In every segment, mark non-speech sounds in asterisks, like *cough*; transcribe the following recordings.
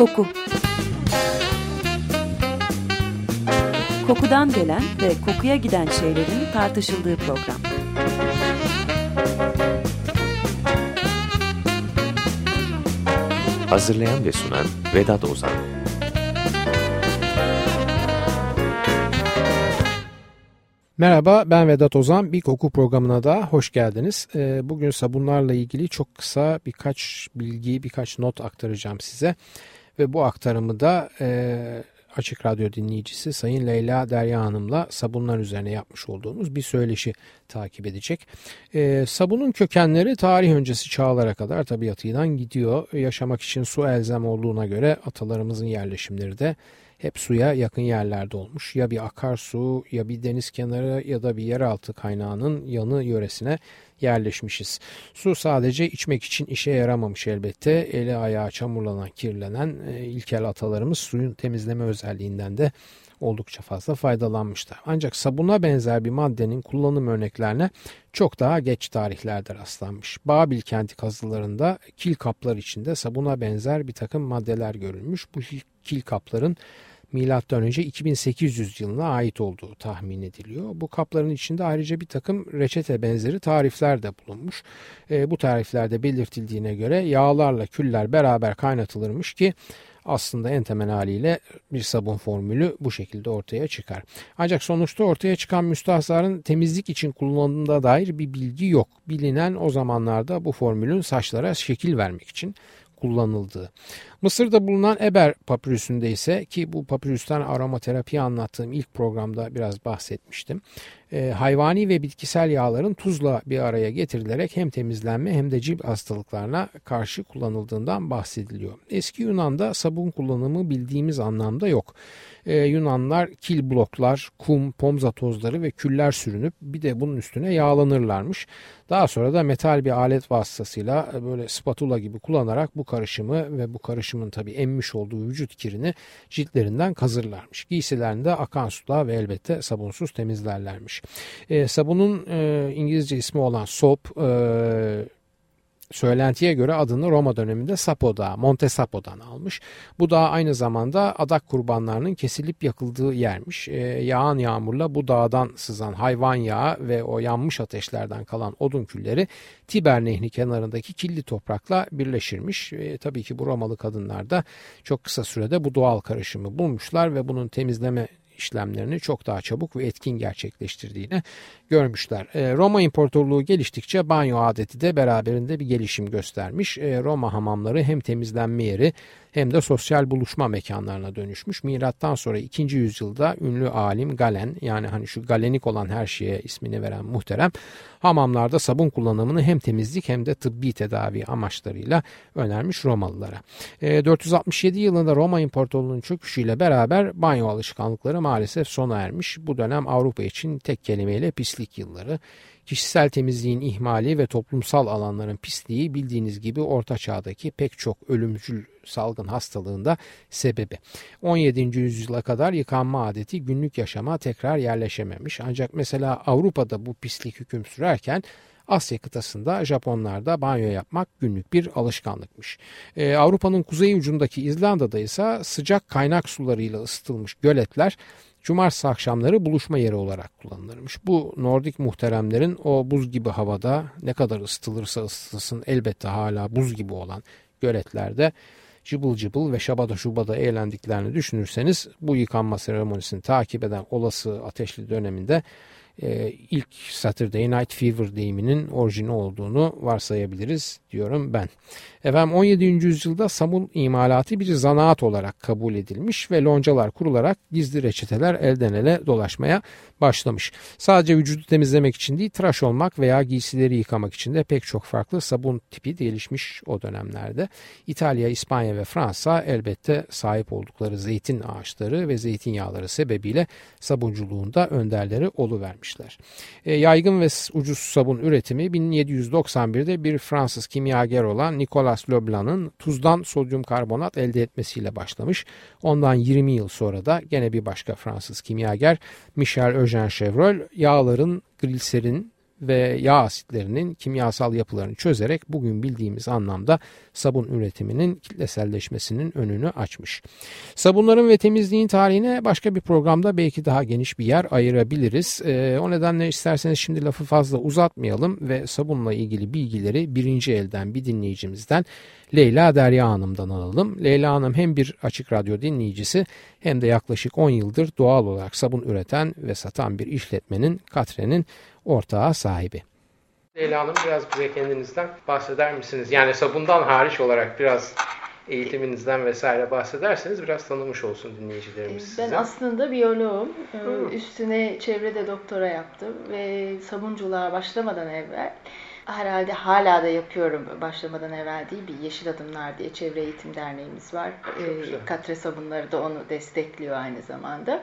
Koku Kokudan gelen ve kokuya giden şeylerin tartışıldığı program. Hazırlayan ve sunan Vedat Ozan Merhaba ben Vedat Ozan. Bir koku programına da hoş geldiniz. Ee, bugün sabunlarla ilgili çok kısa birkaç bilgi, birkaç not aktaracağım size. Ve bu aktarımı da e, Açık Radyo dinleyicisi Sayın Leyla Derya Hanım'la sabunlar üzerine yapmış olduğumuz bir söyleşi takip edecek. E, sabunun kökenleri tarih öncesi çağlara kadar tabiatıyla gidiyor. Yaşamak için su elzem olduğuna göre atalarımızın yerleşimleri de hep suya yakın yerlerde olmuş. Ya bir akarsu ya bir deniz kenarı ya da bir yeraltı kaynağının yanı yöresine yerleşmişiz. Su sadece içmek için işe yaramamış elbette. Eli ayağı çamurlanan, kirlenen e, ilkel atalarımız suyun temizleme özelliğinden de oldukça fazla faydalanmışlar. Ancak sabuna benzer bir maddenin kullanım örneklerine çok daha geç tarihlerde rastlanmış. Babil kenti kazılarında kil kaplar içinde sabuna benzer bir takım maddeler görülmüş. Bu kil kapların önce 2800 yılına ait olduğu tahmin ediliyor. Bu kapların içinde ayrıca bir takım reçete benzeri tarifler de bulunmuş. E, bu tariflerde belirtildiğine göre yağlarla küller beraber kaynatılırmış ki aslında en temel haliyle bir sabun formülü bu şekilde ortaya çıkar. Ancak sonuçta ortaya çıkan müstahzarın temizlik için kullanıldığına dair bir bilgi yok. Bilinen o zamanlarda bu formülün saçlara şekil vermek için kullanıldığı. Mısır'da bulunan Eber papirüsünde ise ki bu papirüsten aromaterapi anlattığım ilk programda biraz bahsetmiştim. E, hayvani ve bitkisel yağların tuzla bir araya getirilerek hem temizlenme hem de cilt hastalıklarına karşı kullanıldığından bahsediliyor. Eski Yunan'da sabun kullanımı bildiğimiz anlamda yok. E, Yunanlar kil bloklar, kum, pomza tozları ve küller sürünüp bir de bunun üstüne yağlanırlarmış. Daha sonra da metal bir alet vasıtasıyla böyle spatula gibi kullanarak bu karışımı ve bu karışımı karışımın tabii emmiş olduğu vücut kirini ciltlerinden kazırlarmış. Giysilerinde akan suda ve elbette sabunsuz temizlerlermiş. E, sabunun e, İngilizce ismi olan soap e, Söylentiye göre adını Roma döneminde Sapo Dağı, Monte Sapo'dan almış. Bu dağ aynı zamanda adak kurbanlarının kesilip yakıldığı yermiş. E, yağan yağmurla bu dağdan sızan hayvan yağı ve o yanmış ateşlerden kalan odun külleri Tiber Nehri kenarındaki kirli toprakla birleşirmiş. E, tabii ki bu Romalı kadınlar da çok kısa sürede bu doğal karışımı bulmuşlar ve bunun temizleme işlemlerini çok daha çabuk ve etkin gerçekleştirdiğini görmüşler. E, Roma İmparatorluğu geliştikçe banyo adeti de beraberinde bir gelişim göstermiş. E, Roma hamamları hem temizlenme yeri hem de sosyal buluşma mekanlarına dönüşmüş. Milattan sonra 2. yüzyılda ünlü alim Galen yani hani şu galenik olan her şeye ismini veren muhterem hamamlarda sabun kullanımını hem temizlik hem de tıbbi tedavi amaçlarıyla önermiş Romalılara. E, 467 yılında Roma İmparatorluğu'nun çöküşüyle beraber banyo alışkanlıkları maalesef sona ermiş. Bu dönem Avrupa için tek kelimeyle pislik yılları. Kişisel temizliğin ihmali ve toplumsal alanların pisliği bildiğiniz gibi orta çağdaki pek çok ölümcül salgın hastalığında sebebi. 17. yüzyıla kadar yıkanma adeti günlük yaşama tekrar yerleşememiş. Ancak mesela Avrupa'da bu pislik hüküm sürerken Asya kıtasında Japonlarda banyo yapmak günlük bir alışkanlıkmış. Ee, Avrupa'nın kuzey ucundaki İzlanda'da ise sıcak kaynak sularıyla ısıtılmış göletler cumartesi akşamları buluşma yeri olarak kullanılırmış. Bu Nordik muhteremlerin o buz gibi havada ne kadar ısıtılırsa ısıtılsın elbette hala buz gibi olan göletlerde cıbıl cıbıl ve şabada şubada eğlendiklerini düşünürseniz bu yıkanma seremonisini takip eden olası ateşli döneminde e, ilk Saturday Night Fever deyiminin orijini olduğunu varsayabiliriz diyorum ben. Efendim 17. yüzyılda sabun imalatı bir zanaat olarak kabul edilmiş ve loncalar kurularak gizli reçeteler elden ele dolaşmaya başlamış. Sadece vücudu temizlemek için değil tıraş olmak veya giysileri yıkamak için de pek çok farklı sabun tipi gelişmiş o dönemlerde. İtalya, İspanya ve Fransa elbette sahip oldukları zeytin ağaçları ve zeytinyağları sebebiyle sabunculuğunda önderleri oluvermişler. E, yaygın ve ucuz sabun üretimi 1791'de bir Fransız kimyager olan Nicolas Leblanc'ın tuzdan sodyum karbonat elde etmesiyle başlamış. Ondan 20 yıl sonra da gene bir başka Fransız kimyager Michel Eugène Chevreul yağların gliserin ve yağ asitlerinin kimyasal yapılarını çözerek bugün bildiğimiz anlamda sabun üretiminin kitleselleşmesinin önünü açmış. Sabunların ve temizliğin tarihine başka bir programda belki daha geniş bir yer ayırabiliriz. E, o nedenle isterseniz şimdi lafı fazla uzatmayalım ve sabunla ilgili bilgileri birinci elden bir dinleyicimizden Leyla Derya Hanım'dan alalım. Leyla Hanım hem bir açık radyo dinleyicisi hem de yaklaşık 10 yıldır doğal olarak sabun üreten ve satan bir işletmenin Katre'nin ortağı sahibi. Leyla Hanım biraz bize kendinizden bahseder misiniz? Yani sabundan hariç olarak biraz eğitiminizden vesaire bahsederseniz biraz tanımış olsun dinleyicilerimiz size. Ben aslında biyoloğum. Hı. Üstüne çevrede doktora yaptım ve sabunculuğa başlamadan evvel herhalde hala da yapıyorum başlamadan evvel değil bir Yeşil Adımlar diye çevre eğitim derneğimiz var. E, Katre sabunları da onu destekliyor aynı zamanda.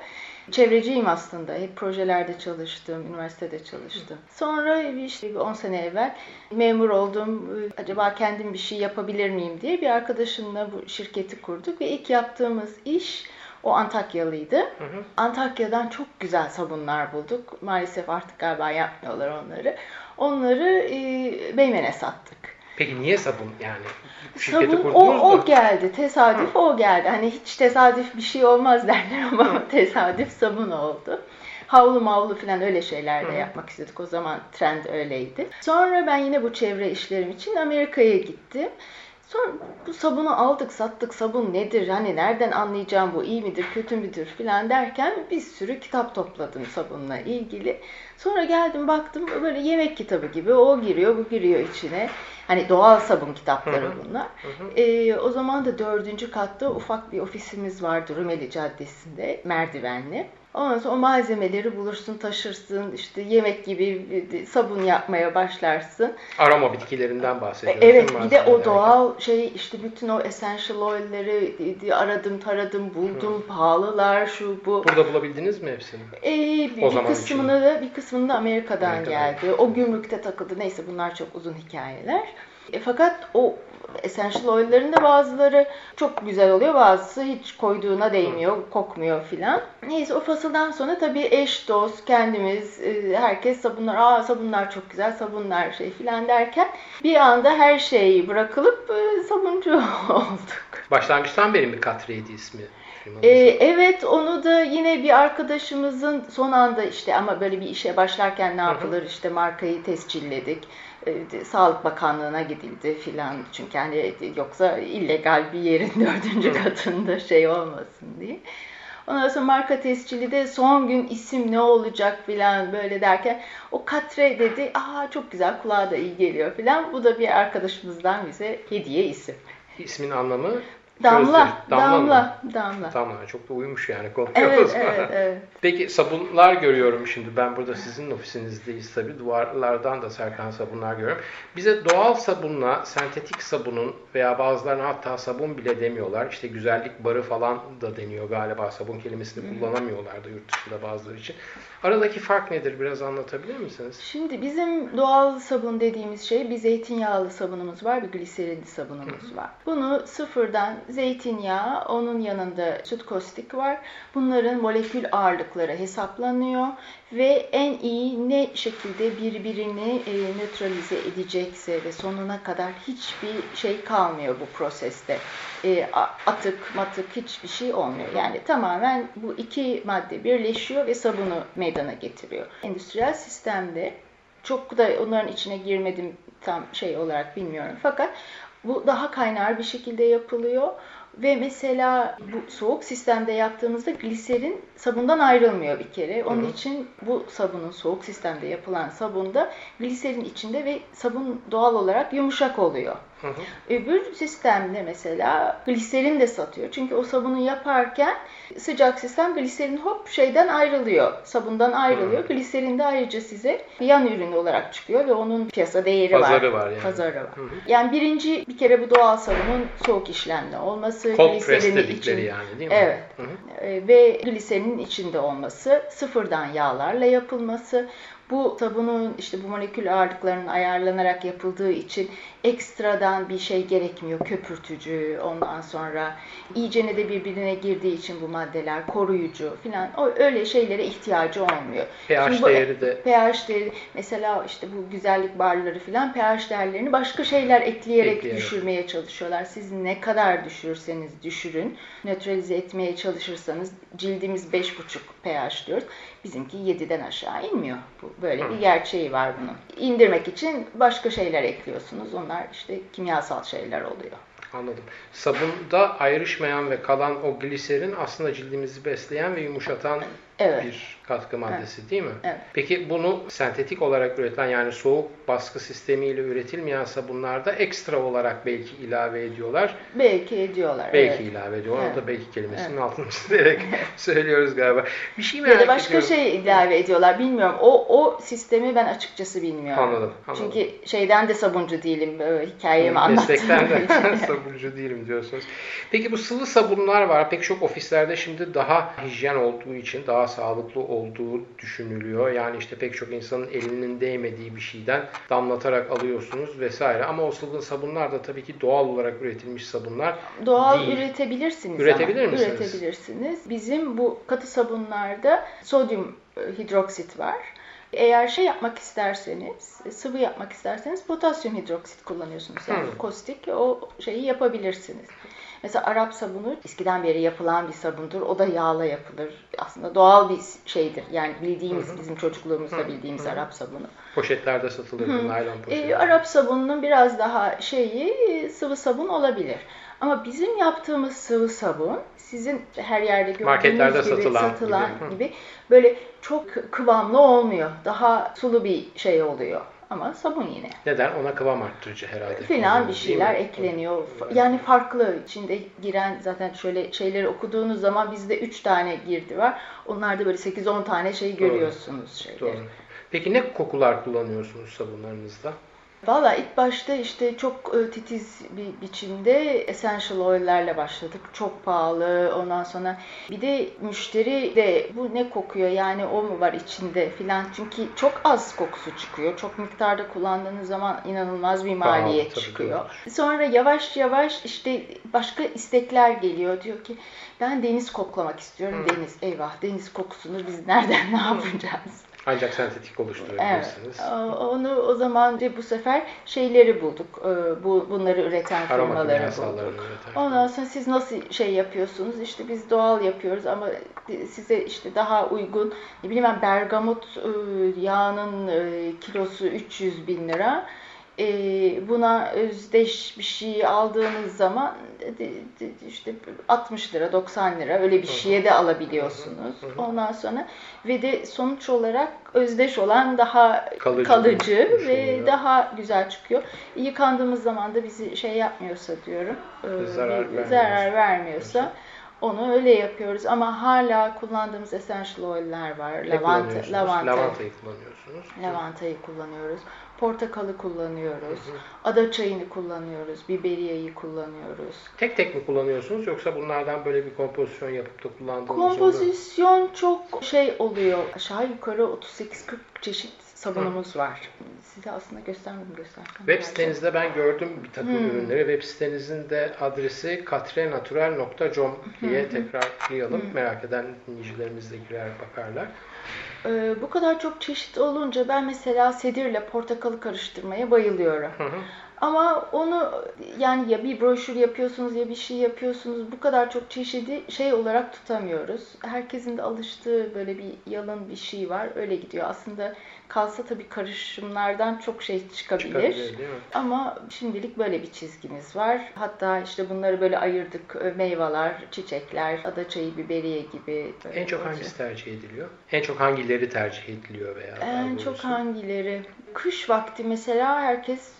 Çevreciyim aslında. Hep projelerde çalıştım, üniversitede çalıştım. Sonra işte 10 sene evvel memur oldum. Acaba kendim bir şey yapabilir miyim diye bir arkadaşımla bu şirketi kurduk ve ilk yaptığımız iş o Antakyalıydı. Hı hı. Antakya'dan çok güzel sabunlar bulduk. Maalesef artık galiba yapmıyorlar onları. Onları e, Beymen'e sattık. Peki niye sabun yani? Sabun o, o geldi. Tesadüf Hı. o geldi. Hani hiç tesadüf bir şey olmaz *laughs* derler ama tesadüf sabun oldu. Havlu mavlu falan öyle şeyler de yapmak istedik. O zaman trend öyleydi. Sonra ben yine bu çevre işlerim için Amerika'ya gittim. Sonra bu sabunu aldık sattık sabun nedir hani nereden anlayacağım bu iyi midir kötü müdür filan derken bir sürü kitap topladım sabunla ilgili. Sonra geldim baktım böyle yemek kitabı gibi o giriyor bu giriyor içine. Hani doğal sabun kitapları bunlar. Hı hı. Ee, o zaman da dördüncü katta ufak bir ofisimiz vardı Rumeli Caddesi'nde merdivenli. Ondan sonra o malzemeleri bulursun, taşırsın, işte yemek gibi sabun yapmaya başlarsın. Aroma bitkilerinden bahsediyorsun. Evet, bir de o doğal şey işte bütün o essential oil'leri aradım, taradım, buldum, Hı. pahalılar, şu bu. Burada bulabildiniz mi hepsini? Ee, bir, o bir kısmını da bir kısmını da Amerika'dan, Amerika'dan geldi. O gümrükte takıldı. Neyse bunlar çok uzun hikayeler. E, fakat o essential oil'lerin de bazıları çok güzel oluyor. Bazısı hiç koyduğuna değmiyor, kokmuyor filan. Neyse o fasıldan sonra tabii eş, dost, kendimiz, e, herkes sabunlar, aa sabunlar çok güzel, sabunlar şey filan derken bir anda her şeyi bırakılıp e, sabuncu *laughs* olduk. Başlangıçtan beri mi Katriydi ismi? Ee, evet onu da yine bir arkadaşımızın son anda işte ama böyle bir işe başlarken ne yapılır işte markayı tescilledik Sağlık Bakanlığı'na gidildi filan çünkü hani yoksa illegal bir yerin *laughs* dördüncü katında şey olmasın diye. Ondan sonra marka tescili de son gün isim ne olacak filan böyle derken o katre dedi. Aa çok güzel kulağa da iyi geliyor filan. Bu da bir arkadaşımızdan bize hediye isim. İsmin anlamı Damla, damla, damla, damla. Damla çok da uyumuş yani Evet, *laughs* evet, evet. Peki sabunlar görüyorum şimdi. Ben burada sizin ofisinizdeyiz tabii. Duvarlardan da Serkan sabunlar görüyorum. Bize doğal sabunla sentetik sabunun veya bazılarına hatta sabun bile demiyorlar. İşte güzellik barı falan da deniyor galiba. Sabun kelimesini kullanamıyorlar da yurt dışında bazıları için. Aradaki fark nedir? Biraz anlatabilir misiniz? Şimdi bizim doğal sabun dediğimiz şey bir zeytinyağlı sabunumuz var, bir gliserinli sabunumuz var. Bunu sıfırdan zeytinyağı, onun yanında süt kostik var. Bunların molekül ağırlıkları hesaplanıyor ve en iyi ne şekilde birbirini e, nötralize edecekse ve sonuna kadar hiçbir şey kalmıyor bu proseste. E, atık, matık hiçbir şey olmuyor. Yani tamamen bu iki madde birleşiyor ve sabunu meydana getiriyor. Endüstriyel sistemde çok da onların içine girmedim tam şey olarak bilmiyorum. Fakat bu daha kaynar bir şekilde yapılıyor. Ve mesela bu soğuk sistemde yaptığımızda gliserin sabundan ayrılmıyor bir kere. Onun Hı-hı. için bu sabunun soğuk sistemde yapılan sabunda gliserin içinde ve sabun doğal olarak yumuşak oluyor. Hı hı. Öbür sistemde mesela gliserin de satıyor. Çünkü o sabunu yaparken sıcak sistem gliserin hop şeyden ayrılıyor. Sabundan ayrılıyor. Hı. Gliserin de ayrıca size yan ürün olarak çıkıyor ve onun piyasa değeri Pazarı var. var yani. Pazarı var. Hı hı. Yani birinci bir kere bu doğal sabunun soğuk işlemde olması. Cold press dedikleri yani değil mi? Evet. Hı hı. E, ve gliserinin içinde olması, sıfırdan yağlarla yapılması, bu sabunun işte bu molekül ağırlıklarının ayarlanarak yapıldığı için ekstradan bir şey gerekmiyor. Köpürtücü, ondan sonra iyicene de birbirine girdiği için bu maddeler koruyucu falan öyle şeylere ihtiyacı olmuyor. pH bu, değeri de pH değeri mesela işte bu güzellik barları falan pH değerlerini başka şeyler ekleyerek, ekleyerek düşürmeye çalışıyorlar. Siz ne kadar düşürseniz düşürün, nötralize etmeye çalışırsanız cildimiz 5,5 pH diyoruz. Bizimki 7'den aşağı inmiyor. Bu böyle bir gerçeği var bunun. İndirmek için başka şeyler ekliyorsunuz. Onlar işte kimyasal şeyler oluyor. Anladım. Sabunda ayrışmayan ve kalan o gliserin aslında cildimizi besleyen ve yumuşatan evet. bir katkı maddesi evet. değil mi? Evet. Peki bunu sentetik olarak üretilen yani soğuk baskı sistemiyle üretilmeyen sabunlarda ekstra olarak belki ilave ediyorlar. Belki ediyorlar. Belki evet. ilave ediyorlar. Evet. O da belki kelimesinin evet. altını çizerek *laughs* söylüyoruz galiba. Bir şey merak ya da başka ediyorum. şey ilave ediyorlar. Bilmiyorum. O o sistemi ben açıkçası bilmiyorum. Anladım. anladım. Çünkü şeyden de sabuncu değilim. Hikayemi anlattığım Meslekten de *laughs* *laughs* sabuncu değilim diyorsunuz. Peki bu sıvı sabunlar var. Pek çok ofislerde şimdi daha hijyen olduğu için daha sağlıklı olduğu düşünülüyor. Yani işte pek çok insanın elinin değmediği bir şeyden damlatarak alıyorsunuz vesaire. Ama o sıvı sabunlar da tabii ki doğal olarak üretilmiş sabunlar Doğal değil. üretebilirsiniz. Üretebilir ama. misiniz? Üretebilirsiniz. Bizim bu katı sabunlarda sodyum e, hidroksit var. Eğer şey yapmak isterseniz, sıvı yapmak isterseniz potasyum hidroksit kullanıyorsunuz. Yani hmm. kostik o şeyi yapabilirsiniz. Mesela Arap sabunu eskiden beri yapılan bir sabundur. O da yağla yapılır. Aslında doğal bir şeydir. Yani bildiğimiz, bizim çocukluğumuzda hı bildiğimiz. Arap sabunu. Poşetlerde satılır bu naylon poşetler. E, Arap sabununun biraz daha şeyi sıvı sabun olabilir. Ama bizim yaptığımız sıvı sabun sizin her yerde gördüğünüz Marketlerde gibi satılan, satılan gibi. gibi böyle çok kıvamlı olmuyor. Daha sulu bir şey oluyor. Ama sabun yine. Neden? Ona kıvam arttırıcı herhalde. Filan bir şeyler ekleniyor. Yani farklı içinde giren zaten şöyle şeyleri okuduğunuz zaman bizde 3 tane girdi var. Onlarda böyle 8-10 tane şey görüyorsunuz şeyleri. Doğru. Peki ne kokular kullanıyorsunuz sabunlarınızda? Valla ilk başta işte çok e, titiz bir biçimde essential oil'lerle başladık. Çok pahalı. Ondan sonra bir de müşteri de bu ne kokuyor yani o mu var içinde filan. Çünkü çok az kokusu çıkıyor. Çok miktarda kullandığınız zaman inanılmaz bir maliyet pahalı, çıkıyor. Tabii. Sonra yavaş yavaş işte başka istekler geliyor. Diyor ki ben deniz koklamak istiyorum. Hmm. Deniz eyvah deniz kokusunu biz nereden *laughs* ne yapacağız? Ancak sentetik oluşturabilirsiniz. Evet. Onu o zaman bu sefer şeyleri bulduk. Ee, bu bunları üreten firmaları bulduk. Ondan sonra siz nasıl şey yapıyorsunuz? İşte biz doğal yapıyoruz ama size işte daha uygun ne bileyim ben bergamot e, yağının e, kilosu 300 bin lira e, buna özdeş bir şey aldığınız zaman işte 60 lira 90 lira öyle bir şeye de alabiliyorsunuz. Ondan sonra ve de sonuç olarak özdeş olan daha kalıcı, kalıcı ve daha güzel çıkıyor. Yıkandığımız zaman da bizi şey yapmıyorsa diyorum e, zarar, bir, zarar vermiyorsa onu öyle yapıyoruz ama hala kullandığımız essential oil'ler var. Lavanta, lavanta. Lavantayı kullanıyorsunuz. Lavantayı kullanıyoruz portakalı kullanıyoruz, hı hı. ada çayını kullanıyoruz, biberiyeyi kullanıyoruz. Tek tek mi kullanıyorsunuz yoksa bunlardan böyle bir kompozisyon yapıp da kullandığınız Kompozisyon oluyor? çok şey oluyor. Aşağı yukarı 38-40 çeşit sabunumuz hı. var. Size aslında göstermedim gösterdim. Web sitenizde ben gördüm bir takım hmm. ürünleri. Web sitenizin de adresi katrenatural.com diye tekrarlayalım. Hmm. Merak eden dinleyicilerimiz de girer bakarlar. Ee, bu kadar çok çeşit olunca ben mesela sedirle portakalı karıştırmaya bayılıyorum. Hı hı. Ama onu yani ya bir broşür yapıyorsunuz ya bir şey yapıyorsunuz bu kadar çok çeşidi şey olarak tutamıyoruz. Herkesin de alıştığı böyle bir yalın bir şey var öyle gidiyor. Aslında kalsa tabii karışımlardan çok şey çıkabilir. Ama şimdilik böyle bir çizgimiz var. Hatta işte bunları böyle ayırdık. Meyveler, çiçekler, adaçayı, biberiye gibi. En çok hangisi tercih ediliyor? En çok hangileri tercih ediliyor veya? En çok hangileri? Kış vakti mesela herkes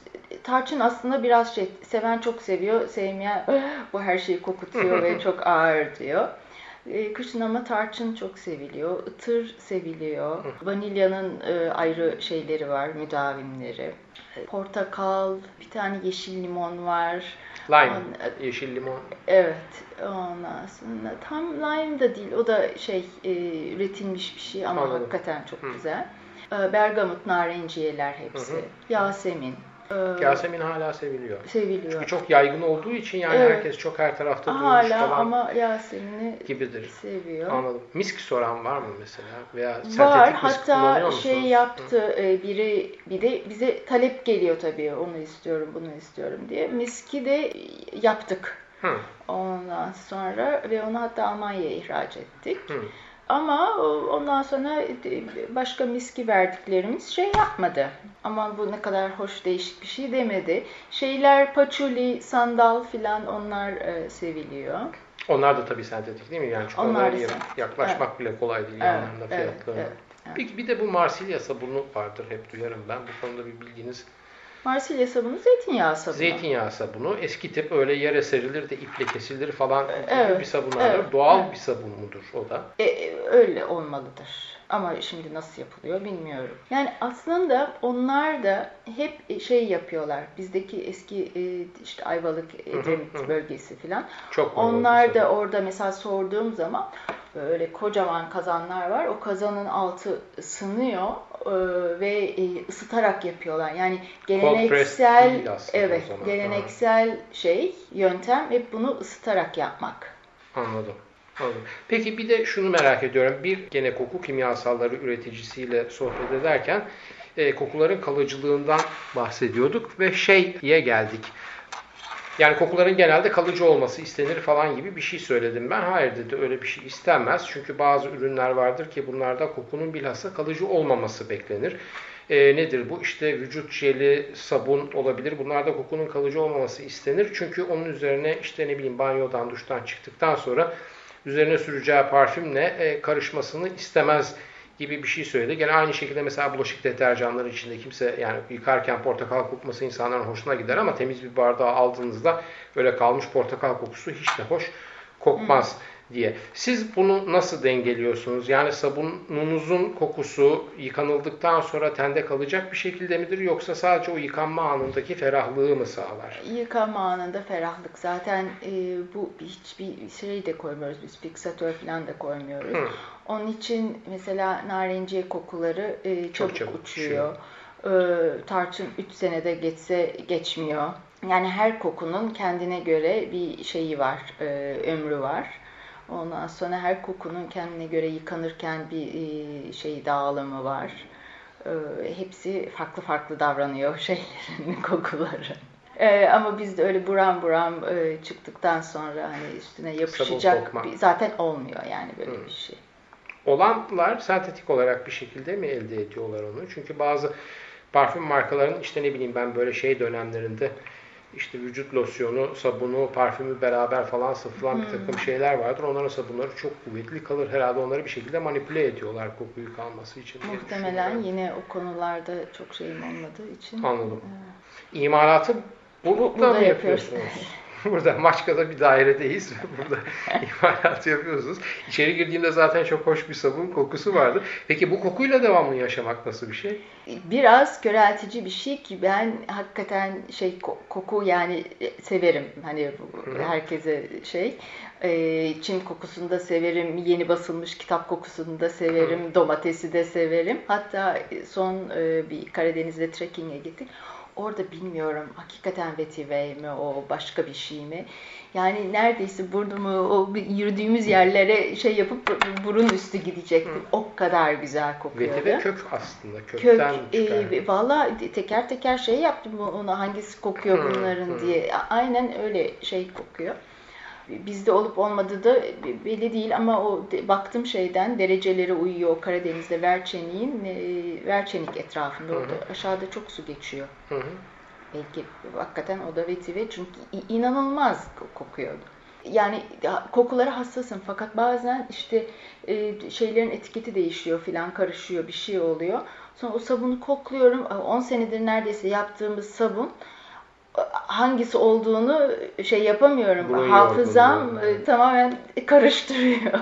tarçın aslında biraz şey seven çok seviyor, sevmeyen *gasps* bu her şeyi kokutuyor ve *laughs* çok ağır diyor. E, kışın ama tarçın çok seviliyor. Itır seviliyor. Vanilyanın e, ayrı şeyleri var, müdavimleri. E, portakal, bir tane yeşil limon var. Lime, On, yeşil limon. Evet, ondan sonra tam lime da değil, o da şey e, üretilmiş bir şey ama Anladım. hakikaten çok Hı. güzel. E, bergamot, narenciyeler hepsi. Hı hı. Yasemin, Ee, Yasemin hala seviliyor. seviliyor. Çünkü çok yaygın olduğu için yani Evet. herkes çok her tarafta duymuş Hala falan ama Yasemin'i gibidir. seviyor. Anladım. Misk soran var mı mesela? Veya Var. Hatta şey yaptı e, biri bir de bize talep geliyor tabii onu istiyorum bunu istiyorum diye. Miski de yaptık. Hı. Ondan sonra ve onu hatta Almanya'ya ihraç ettik. Hı. Ama ondan sonra başka miski verdiklerimiz şey yapmadı. Ama bu ne kadar hoş değişik bir şey demedi. Şeyler paçuli, sandal filan onlar e, seviliyor. Onlar da tabii sentetik değil mi? Yani çünkü Onlar onlara yaklaşmak bile kolay değil Evet, yanlarında evet, fiyatlarına. evet, evet. Peki bir de bu Marsilya sabunu vardır hep duyarım ben. Bu konuda bir bilginiz. Marsilya sabunu zeytinyağı sabunu. Zeytinyağı sabunu eski tip öyle yere serilir de iple kesilir falan gibi Evet, bir sabun evet, alır. Doğal evet. bir sabun mudur o da? E, e, öyle olmalıdır. Ama şimdi nasıl yapılıyor bilmiyorum. Yani aslında onlar da hep şey yapıyorlar. Bizdeki eski e, işte Ayvalık, Edremit bölgesi filan. Çok Onlar da orada mesela sorduğum zaman böyle kocaman kazanlar var. O kazanın altı ısınıyor e, ve e, ısıtarak yapıyorlar. Yani geleneksel evet, geleneksel şey yöntem hep bunu ısıtarak yapmak. Anladım. Peki bir de şunu merak ediyorum. Bir gene koku kimyasalları üreticisiyle sohbet ederken e, kokuların kalıcılığından bahsediyorduk ve şeye geldik. Yani kokuların genelde kalıcı olması istenir falan gibi bir şey söyledim ben. Hayır dedi öyle bir şey istenmez. Çünkü bazı ürünler vardır ki bunlarda kokunun bilhassa kalıcı olmaması beklenir. E, nedir bu? İşte vücut jeli, sabun olabilir. Bunlarda kokunun kalıcı olmaması istenir. Çünkü onun üzerine işte ne bileyim banyodan, duştan çıktıktan sonra üzerine süreceği parfümle e, karışmasını istemez gibi bir şey söyledi. Gene aynı şekilde mesela bulaşık deterjanları içinde kimse yani yıkarken portakal kokması insanların hoşuna gider ama temiz bir bardağı aldığınızda öyle kalmış portakal kokusu hiç de hoş kokmaz diye. Siz bunu nasıl dengeliyorsunuz? Yani sabununuzun kokusu yıkanıldıktan sonra tende kalacak bir şekilde midir yoksa sadece o yıkanma anındaki ferahlığı mı sağlar? Yıkama anında ferahlık. Zaten e, bu hiçbir şey de koymuyoruz biz. Fiksatör falan da koymuyoruz. Hı. Onun için mesela narenciye kokuları e, çabuk, çabuk uçuyor. E, tarçın 3 senede geçse geçmiyor. Yani her kokunun kendine göre bir şeyi var, e, ömrü var. Ondan sonra her kokunun kendine göre yıkanırken bir e, şey dağılımı var. E, hepsi farklı farklı davranıyor *laughs* şeylerin, kokuları. E, ama bizde öyle buram buram e, çıktıktan sonra hani üstüne yapışacak bir, zaten olmuyor yani böyle bir şey. Olanlar sentetik olarak bir şekilde mi elde ediyorlar onu? Çünkü bazı parfüm markalarının işte ne bileyim ben böyle şey dönemlerinde işte vücut losyonu, sabunu, parfümü beraber falan satılan bir takım şeyler vardır. Onların sabunları çok kuvvetli kalır. Herhalde onları bir şekilde manipüle ediyorlar kokuyu kalması için. Muhtemelen yine o konularda çok şeyim olmadığı için. Anladım. İmalatı burada, Burada mı yapıyorsunuz? *laughs* *laughs* Burada Maçka'da bir dairedeyiz. *laughs* Burada imalatı yapıyorsunuz. İçeri girdiğimde zaten çok hoş bir sabun kokusu vardı. Peki bu kokuyla devamlı yaşamak nasıl bir şey? Biraz köreltici bir şey ki ben hakikaten şey ko- koku yani e, severim. Hani herkese şey. E, çim kokusunu da severim. Yeni basılmış kitap kokusunu da severim. Domatesi de severim. Hatta son e, bir Karadeniz'de trekking'e gittik. Orada bilmiyorum hakikaten vetiver mi o başka bir şey mi? Yani neredeyse burnumu o yürüdüğümüz yerlere şey yapıp burun üstü gidecektim. O kadar güzel kokuyordu. Vetiver kök aslında. Kök, Kökten çıkar. e, valla teker teker şey yaptım ona hangisi kokuyor Hı, bunların hı. diye. Aynen öyle şey kokuyor. Bizde olup olmadığı da belli değil ama o baktım şeyden dereceleri uyuyor Karadeniz'de Verçenik'in e, Verçenik etrafında Hı hı. orada aşağıda çok su geçiyor. Hı hı. Belki hakikaten o da vetiver çünkü inanılmaz ko- kokuyordu. Yani ya, kokulara hassasım fakat bazen işte e, şeylerin etiketi değişiyor filan karışıyor bir şey oluyor. Sonra o sabunu kokluyorum. 10 senedir neredeyse yaptığımız sabun hangisi olduğunu şey yapamıyorum. Burun Hafızam e, tamamen *laughs* karıştırıyor.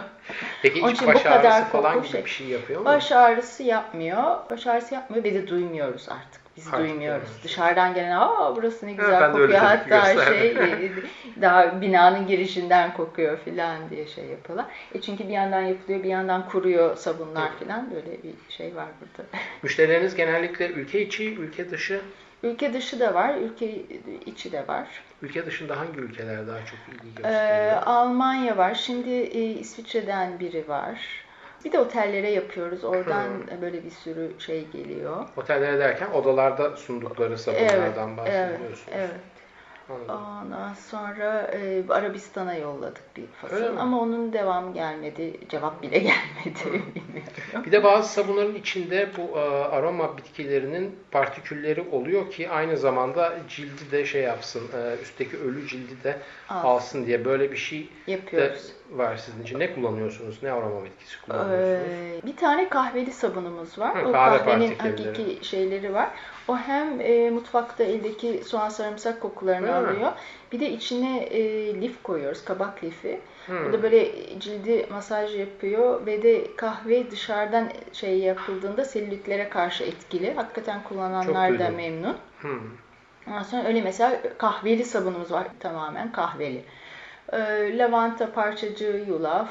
Peki Onun için bu baş kadar ağrısı falan gibi şey- bir şey yapıyor mu? Baş ağrısı yapmıyor. Baş ağrısı yapmıyor ve de duymuyoruz artık. Biz Artık duymuyoruz. duymuyoruz. Dışarıdan gelen aa burası ne Evet, güzel öyle kokuyor. Hatta gösterdim. şey *laughs* e, daha binanın girişinden kokuyor filan diye şey yapıyorlar. E çünkü bir yandan yapılıyor bir yandan kuruyor sabunlar filan böyle bir şey var burada. *laughs* Müşterileriniz genellikle ülke içi, ülke dışı. Ülke dışı da var, ülke içi de var. Ülke dışında hangi ülkeler daha çok ilgi Ee, gösteriyor? Almanya var, şimdi e, İsviçre'den biri var. Bir de otellere yapıyoruz. Oradan böyle bir sürü şey geliyor. Otellere derken odalarda sundukları sabunlardan evet, bahsediyorsunuz. evet. Anladım. Ondan sonra e, Arabistan'a yolladık bir fasıl ama onun devamı gelmedi. Cevap bile gelmedi. *laughs* Bilmiyorum. Bir de bazı sabunların içinde bu e, aroma bitkilerinin partikülleri oluyor ki aynı zamanda cildi de şey yapsın, e, üstteki ölü cildi de Al. alsın diye böyle bir şey de Yapıyoruz. var sizin için. Ne kullanıyorsunuz? Ne aroma bitkisi kullanıyorsunuz? Ee, bir tane kahveli sabunumuz var. Hı, o kahve kahvenin hakiki şeyleri var. O hem e, mutfakta eldeki soğan sarımsak kokularını Hı. alıyor. Bir de içine e, lif koyuyoruz, kabak lifi. Hı. Bu da böyle cildi masaj yapıyor ve de kahve dışarıdan şey yapıldığında selülitlere karşı etkili. Hakikaten kullananlar da memnun. Hı. Ondan sonra öyle mesela kahveli sabunumuz var tamamen kahveli. Ee, lavanta parçacığı yulaf,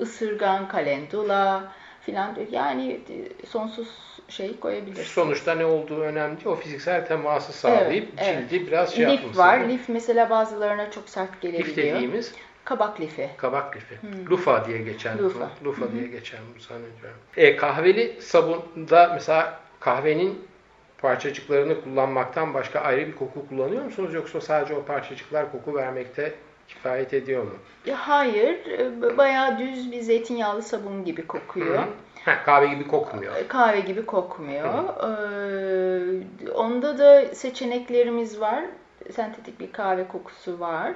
ısırgan kalendula filan yani e, sonsuz şey koyabiliriz. Sonuçta ne olduğu önemli değil. O fiziksel teması sağlayıp Evet, evet. cildi biraz şey Lif yapması. var. değil mi? Lif mesela bazılarına çok sert Lif gelebiliyor. dediğimiz Kabak lifi. kabak lifi. Lufa diye geçen. Lufa. Lufa diye geçen bu zannediyorum. E, kahveli sabunda mesela kahvenin parçacıklarını kullanmaktan başka ayrı bir koku kullanıyor musunuz? Yoksa sadece o parçacıklar koku vermekte kifayet ediyor mu? Hayır, e, bayağı düz bir zeytinyağlı sabun gibi kokuyor. Hı. Ha, kahve gibi kokmuyor. Kahve gibi kokmuyor. Ee, onda da seçeneklerimiz var. Sentetik bir kahve kokusu var.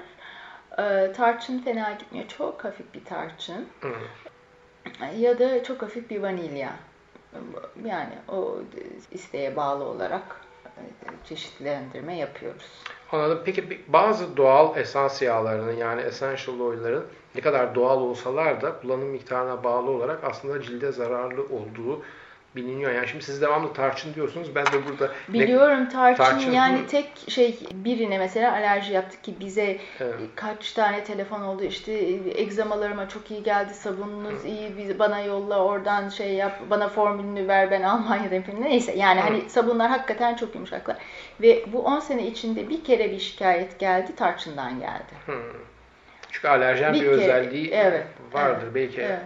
Ee, tarçın fena gitmiyor. Çok hafif bir tarçın. Hı. Ya da çok hafif bir vanilya. Yani o isteğe bağlı olarak e, çeşitlendirme yapıyoruz. Anladım. Peki bazı doğal esans yağlarının yani essential oil'ların ne kadar doğal olsalar da kullanım miktarına bağlı olarak aslında cilde zararlı olduğu biliniyor. Yani şimdi siz devamlı tarçın diyorsunuz. Ben de burada ne- Biliyorum tarçın, Tarçın, yani hı. tek şey birine mesela alerji yaptı ki bize Evet. kaç tane telefon oldu işte egzamalarıma çok iyi geldi sabununuz iyi bizi bana yolla oradan şey yap bana formülünü ver ben Almanya'dayım falan neyse yani hani sabunlar hakikaten çok yumuşaklar ve bu 10 sene içinde bir kere bir şikayet geldi tarçından geldi. Hı. Çünkü alerjen bir, Bir kere, özelliği evet, vardır. evet, Belki evet.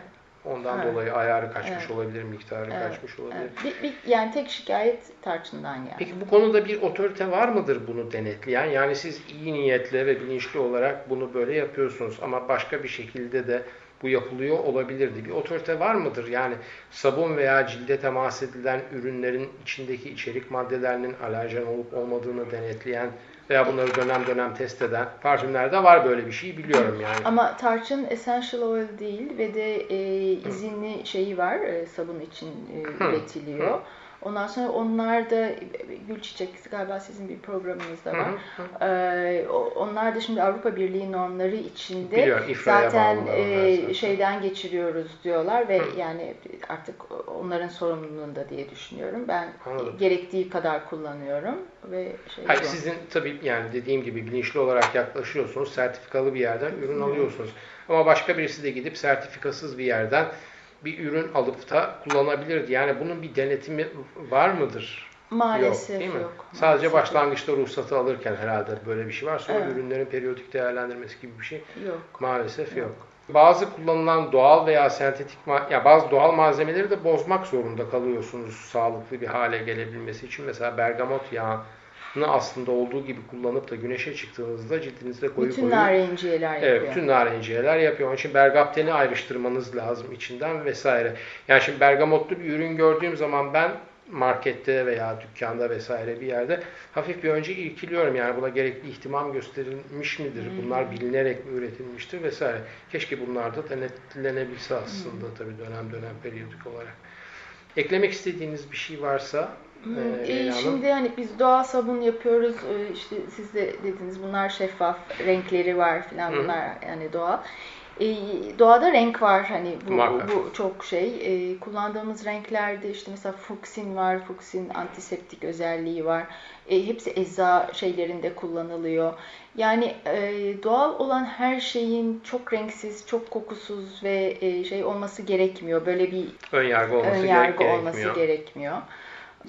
Ondan Evet. dolayı ayarı kaçmış Evet. olabilir, miktarı Evet, kaçmış olabilir. Evet. Bir, bir, yani tek şikayet tarçından geldi. Peki bu konuda bir otorite var mıdır bunu denetleyen? Yani siz iyi niyetle ve bilinçli olarak bunu böyle yapıyorsunuz ama başka bir şekilde de bu yapılıyor olabilirdi. Bir otorite var mıdır? Yani sabun veya cilde temas edilen ürünlerin içindeki içerik maddelerinin alerjen olup olmadığını denetleyen veya bunları dönem dönem test eden parfümlerde var böyle bir şey biliyorum yani. Ama tarçın essential oil değil ve de e, izinli şeyi var e, sabun için e, üretiliyor. hı. Ondan sonra onlar da gül çiçek galiba sizin bir programınızda var. Hı Ee, o- onlar da şimdi Avrupa Birliği normları içinde zaten e, şeyden geçiriyoruz diyorlar ve yani artık onların sorumluluğunda diye düşünüyorum. Ben Anladım. gerektiği kadar kullanıyorum ve şey Hayır, sizin tabii yani dediğim gibi bilinçli olarak yaklaşıyorsunuz. Sertifikalı bir yerden ürün alıyorsunuz. Ama başka birisi de gidip sertifikasız bir yerden bir ürün alıp da kullanabilirdi. Yani bunun bir denetimi var mıdır? maalesef yok. Değil mi? yok. Sadece Maalesef başlangıçta ruhsatı alırken herhalde böyle bir şey var. Sonra Evet. ürünlerin periyodik değerlendirmesi gibi bir şey yok. maalesef yok. Bazı kullanılan doğal veya sentetik ya bazı doğal malzemeleri de bozmak zorunda kalıyorsunuz sağlıklı bir hale gelebilmesi için. Mesela bergamot yağını aslında olduğu gibi kullanıp da güneşe çıktığınızda cildinizde koyu Bütün koyu narenciyeler yapıyor. Evet, bütün narenciyeler yapıyor. Onun için bergapteni ayrıştırmanız lazım içinden vesaire. Yani şimdi bergamotlu bir ürün gördüğüm zaman ben markette veya dükkanda vesaire bir yerde hafif bir önce irkiliyorum. Yani buna gerekli ihtimam gösterilmiş midir? Bunlar bilinerek mi üretilmiştir vesaire. Keşke bunlar da denetlenebilse aslında tabii dönem dönem periyodik olarak. Eklemek istediğiniz bir şey varsa e, e, Leyla Hanım. şimdi hani biz doğal sabun yapıyoruz. E, işte siz de dediniz bunlar şeffaf, renkleri var filan bunlar yani doğal. E, doğada renk var hani bu, bu çok şey. E, kullandığımız renklerde işte mesela fuksin var. Fuksin antiseptik özelliği var. E, hepsi ecza şeylerinde kullanılıyor. Yani e, doğal olan her şeyin çok renksiz, çok kokusuz ve e, şey olması gerekmiyor. Böyle bir ön yargı olması ön yargı gerekmiyor. olması gerekmiyor.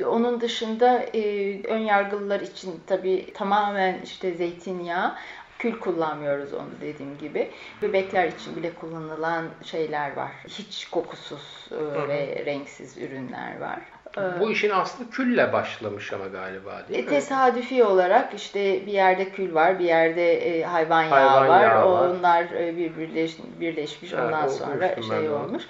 Onun dışında e, ön yargılılar için tabii tamamen işte zeytinyağı kül kullanmıyoruz onu dediğim gibi. Bebekler için bile kullanılan şeyler var. Hiç kokusuz e, ve renksiz ürünler var. Bu işin aslı külle başlamış ama galiba değil E, mi? tesadüfi olarak işte bir yerde kül var, bir yerde e, hayvan yağı Hayvan var. yağı var. Onlar e, bir birleş, birleşmiş Evet, ondan sonra şey olmuş.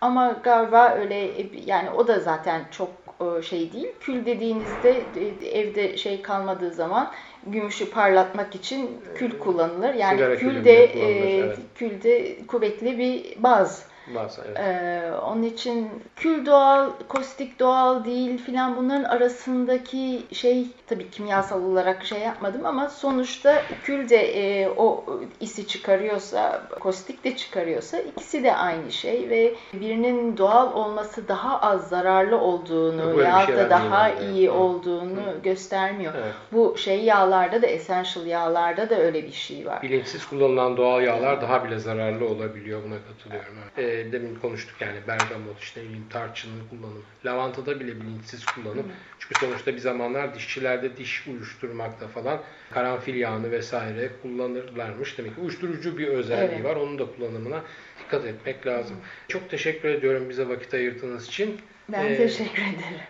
Ama galiba öyle e, yani o da zaten çok e, şey değil. Kül dediğinizde e, evde şey kalmadığı zaman gümüşü parlatmak için kül kullanılır. Yani Sigara kül de e, evet. kül de kuvvetli bir baz. Bazı, evet. Ee, onun için kül doğal, kostik doğal değil filan bunların arasındaki şey tabii kimyasal olarak şey yapmadım ama sonuçta kül de e, o isi çıkarıyorsa, kostik de çıkarıyorsa ikisi de aynı şey ve birinin doğal olması daha az zararlı olduğunu Böyle ya da daha değil yani. iyi Hı. olduğunu göstermiyor. Evet. Bu şey yağlarda da essential yağlarda da öyle bir şey var. Bilinçsiz kullanılan doğal yağlar daha bile zararlı olabiliyor. Buna katılıyorum. Evet. Ee, demin konuştuk yani bergamot, işte bileyim, tarçının kullanımı. Lavantada bile bilinçsiz kullanım. Çünkü sonuçta bir zamanlar dişçilerde diş uyuşturmakta falan karanfil yağını vesaire kullanırlarmış. Demek ki uyuşturucu bir özelliği Evet. var. Onun da kullanımına dikkat etmek lazım. Çok teşekkür ediyorum bize vakit ayırdığınız için. Ben Ee, teşekkür ederim.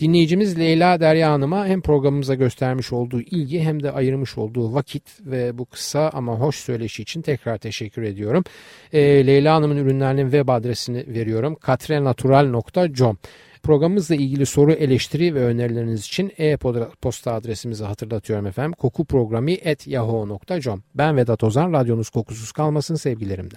Dinleyicimiz Leyla Derya Hanım'a hem programımıza göstermiş olduğu ilgi hem de ayırmış olduğu vakit ve bu kısa ama hoş söyleşi için tekrar teşekkür ediyorum. Ee, Leyla Hanım'ın ürünlerinin web adresini veriyorum. katrenatural.com Programımızla ilgili soru, eleştiri ve önerileriniz için e-posta adresimizi hatırlatıyorum efendim. kokuprogrami.yahoo.com Ben Vedat Ozan, radyonuz kokusuz kalmasın sevgilerimle.